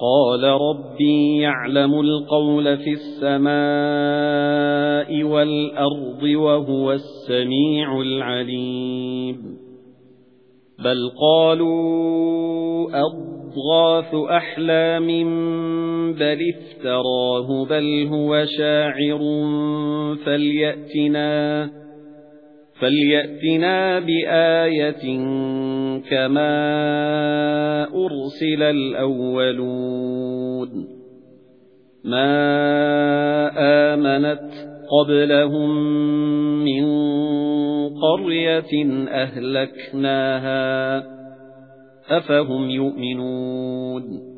قال ربي يعلم القول في السماء والأرض وهو السميع العليم بل قالوا أضغاث أحلام بل افتراه بل هو شاعر فليأتنا فليأتنا بآية كما أرسل الأولون ما آمنت قبلهم من قرية أهلكناها أفهم يؤمنون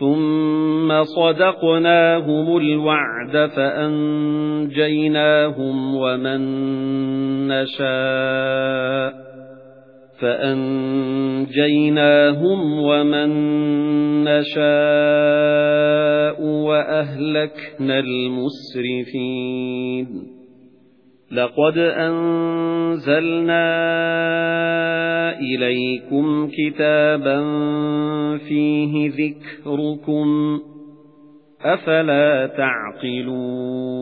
ثُمَّ صَدَقْنَاهُمُ الْوَعْدَ فَأَنجَيْنَاهُمْ وَمَن نَّشَاءُ فَأَنجَيْنَاهُمْ وَمَن نَّشَاءُ وَأَهْلَكْنَا الْمُسْرِفِينَ لَقَدْ أَنزَلْنَا إِلَيْكُمْ كِتَابًا فِيهِ ذِكْرُكُمْ أَفَلَا تَعْقِلُونَ